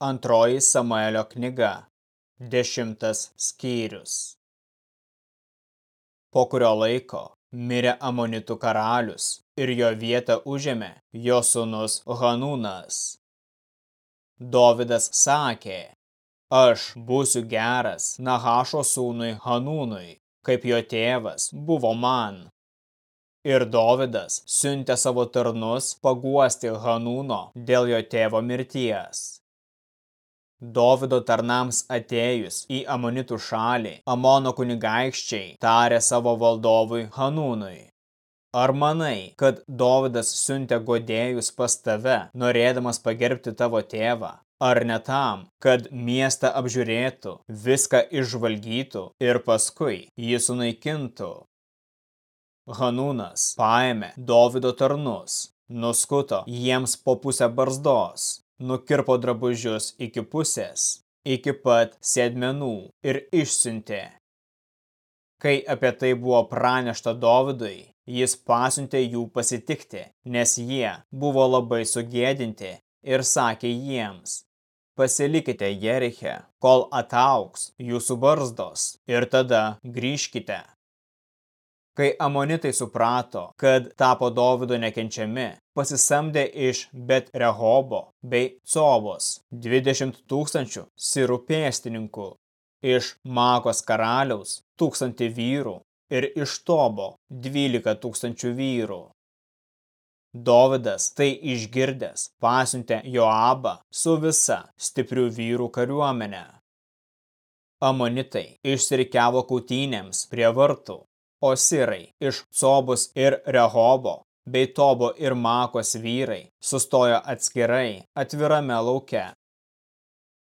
Antroji Samuelio knyga, dešimtas skyrius. Po kurio laiko mirė Amonitų karalius ir jo vietą užėmė jo sūnus Hanūnas. Dovidas sakė, aš būsiu geras Nahašo sūnui Hanūnui, kaip jo tėvas buvo man. Ir Dovidas siuntė savo tarnus paguosti Hanūno dėl jo tėvo mirties. Dovido tarnams atėjus į Amonitų šalį, Amono kunigaikščiai tarė savo valdovui Hanūnui. Ar manai, kad Dovidas siuntė godėjus pas tave, norėdamas pagerbti tavo tėvą? Ar ne tam, kad miestą apžiūrėtų, viską išžvalgytų ir paskui jį sunaikintų? Hanūnas paėmė Dovido tarnus, nuskuto jiems po pusę barzdos nukirpo drabužius iki pusės, iki pat sėdmenų ir išsiuntė. Kai apie tai buvo pranešta Dovidui, jis pasiuntė jų pasitikti, nes jie buvo labai sugėdinti ir sakė jiems, pasilikite Jeriche, kol atauks jūsų barzdos ir tada grįžkite. Kai amonitai suprato, kad tapo Dovido nekenčiami, pasisamdė iš Bet Rehobo bei Covos 20 tūkstančių sirų pėstininkų, iš Makos karaliaus tūkstantį vyrų ir iš Tobo 12 tūkstančių vyrų. Dovidas tai išgirdęs pasiuntė Joabą su visa stiprių vyrų kariuomenė. Amonitai išsirikiavo kautynėms prie vartų o sirai iš Cobus ir Rehobo bei Tobo ir Makos vyrai sustojo atskirai atvirame lauke.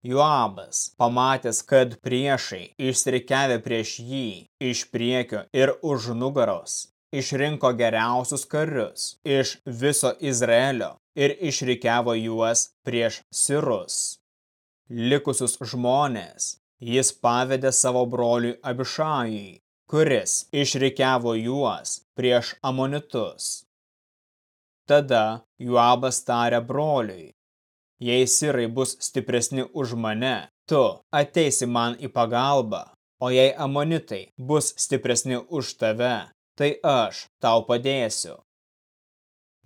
Joabas, pamatęs, kad priešai išsirikiavę prieš jį iš priekio ir už nugaros, išrinko geriausius karius iš viso Izraelio ir išrikiavo juos prieš sirus. Likusius žmonės jis pavedė savo broliui Abišajui, kuris išrikiavo juos prieš amonitus. Tada Juabas tarė broliui, jei sirai bus stipresni už mane, tu ateisi man į pagalbą, o jei amonitai bus stipresni už tave, tai aš tau padėsiu.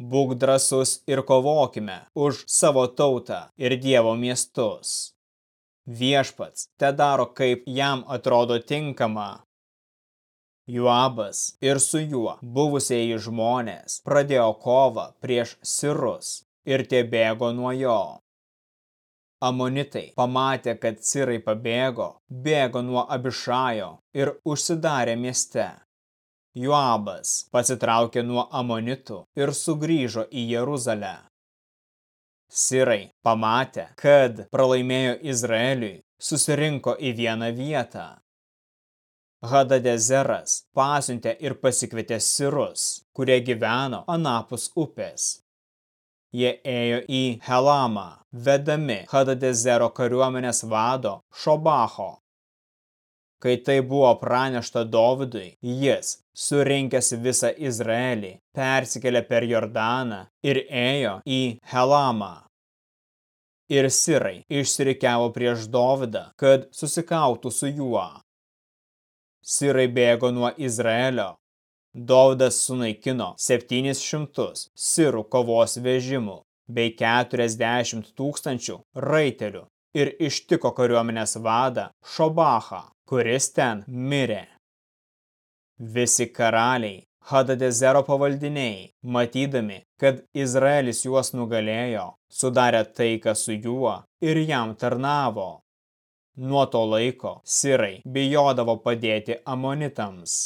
Būk drasus ir kovokime už savo tautą ir Dievo miestus. Viešpats te daro, kaip jam atrodo tinkama, Juabas ir su juo buvusieji žmonės pradėjo kovą prieš Sirus ir tie bėgo nuo jo. Amonitai pamatė, kad Sirai pabėgo, bėgo nuo Abišajo ir užsidarė mieste. Juabas pasitraukė nuo Amonitų ir sugrįžo į Jeruzalę. Sirai pamatė, kad pralaimėjo Izraeliui, susirinko į vieną vietą Hadadezeras pasiuntė ir pasikvietė sirus, kurie gyveno anapus upės. Jie ėjo į Helamą, vedami Hadadezero kariuomenės vado Šobacho. Kai tai buvo pranešta Dovidui, jis, surinkęs visą Izraelį, persikėlė per Jordaną ir ėjo į Helamą. Ir sirai išsirikiavo prieš Dovidą, kad susikautų su juo. Sirai bėgo nuo Izraelio. Dovydas sunaikino 700 sirų kovos vežimų bei 40 tūkstančių raitelių ir ištiko kariuomenės vadą Šobachą, kuris ten mirė. Visi karaliai, Hadadezero pavaldiniai, matydami, kad Izraelis juos nugalėjo, sudarė taiką su juo ir jam tarnavo. Nuo to laiko sirai bijodavo padėti amonitams.